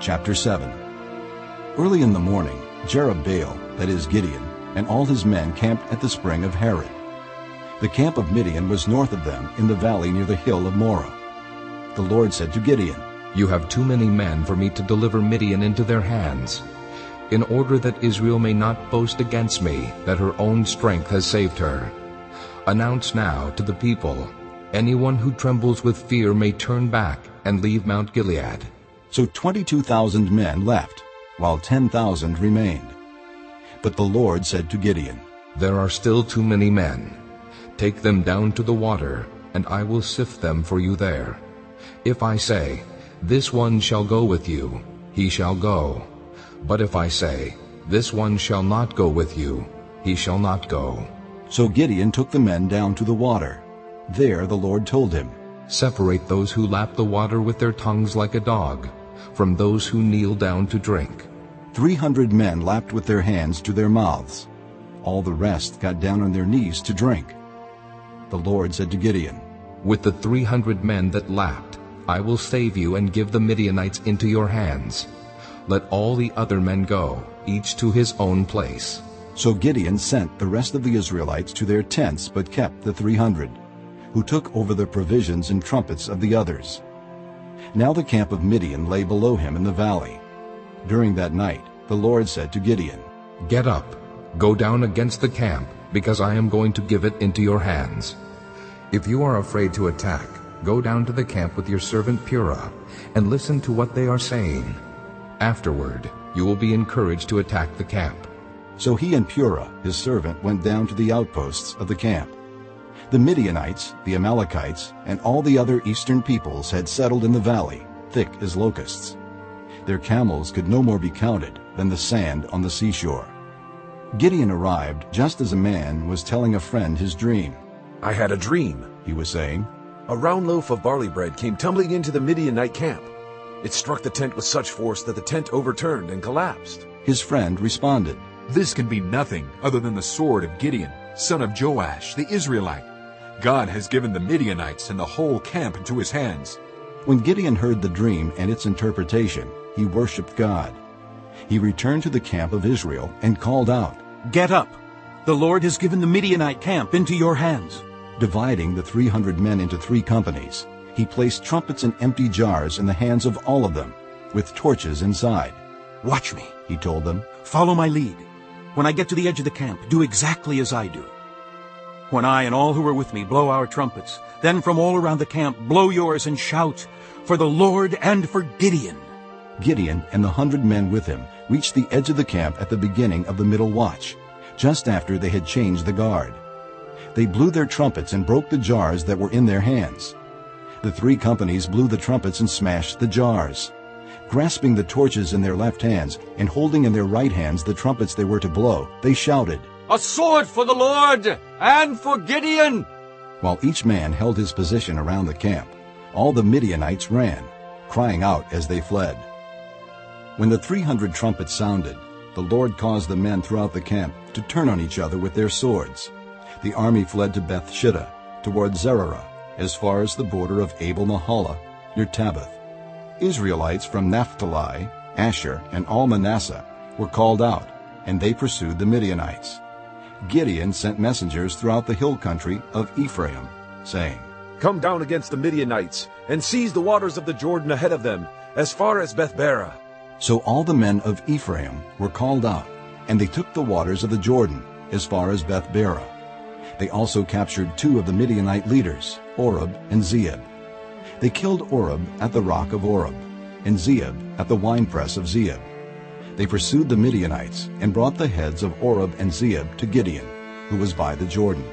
Chapter 7 Early in the morning, Jerubbaal, that is Gideon, and all his men camped at the spring of Harod. The camp of Midian was north of them in the valley near the hill of Moreh. The Lord said to Gideon, You have too many men for me to deliver Midian into their hands. In order that Israel may not boast against me that her own strength has saved her. Announce now to the people, anyone who trembles with fear may turn back and leave Mount Gilead. So 22,000 men left, while 10,000 remained. But the Lord said to Gideon, There are still too many men. Take them down to the water, and I will sift them for you there. If I say, This one shall go with you, he shall go. But if I say, This one shall not go with you, he shall not go. So Gideon took the men down to the water. There the Lord told him, Separate those who lap the water with their tongues like a dog, from those who kneel down to drink. Three hundred men lapped with their hands to their mouths. All the rest got down on their knees to drink. The Lord said to Gideon, With the three hundred men that lapped, I will save you and give the Midianites into your hands. Let all the other men go, each to his own place. So Gideon sent the rest of the Israelites to their tents, but kept the three hundred, who took over the provisions and trumpets of the others. Now the camp of Midian lay below him in the valley. During that night the Lord said to Gideon, Get up, go down against the camp, because I am going to give it into your hands. If you are afraid to attack, go down to the camp with your servant Purah, and listen to what they are saying. Afterward you will be encouraged to attack the camp. So he and Purah, his servant, went down to the outposts of the camp. The Midianites, the Amalekites, and all the other eastern peoples had settled in the valley, thick as locusts. Their camels could no more be counted than the sand on the seashore. Gideon arrived just as a man was telling a friend his dream. I had a dream, He was saying, A round loaf of barley bread came tumbling into the Midianite camp. It struck the tent with such force that the tent overturned and collapsed. His friend responded, This can be nothing other than the sword of Gideon, son of Joash, the Israelite. God has given the Midianites and the whole camp into his hands. When Gideon heard the dream and its interpretation, he worshipped God. He returned to the camp of Israel and called out, Get up! The Lord has given the Midianite camp into your hands. Dividing the 300 men into three companies, he placed trumpets and empty jars in the hands of all of them, with torches inside. Watch me. He told them, Follow my lead. When I get to the edge of the camp, do exactly as I do. When I and all who are with me blow our trumpets, then from all around the camp blow yours and shout, For the Lord and for Gideon. Gideon and the hundred men with him reached the edge of the camp at the beginning of the middle watch, just after they had changed the guard. They blew their trumpets and broke the jars that were in their hands. The three companies blew the trumpets and smashed the jars. Grasping the torches in their left hands and holding in their right hands the trumpets they were to blow, they shouted, A sword for the Lord and for Gideon! While each man held his position around the camp, all the Midianites ran, crying out as they fled. When the 300 trumpets sounded, the Lord caused the men throughout the camp to turn on each other with their swords. The army fled to Beth Shittah, toward as far as the border of Abel Meholah, near Tabbath. Israelites from Naphtali, Asher, and all Manasseh were called out, and they pursued the Midianites. Gideon sent messengers throughout the hill country of Ephraim, saying, Come down against the Midianites, and seize the waters of the Jordan ahead of them, as far as Beth Barah. So all the men of Ephraim were called out, and they took the waters of the Jordan as far as Beth Barah. They also captured two of the Midianite leaders, Oreb and Zeeb. They killed Oreb at the rock of Oreb, and Zeeb at the winepress of Zeeb. They pursued the Midianites and brought the heads of Oreb and Zeeb to Gideon, who was by the Jordan.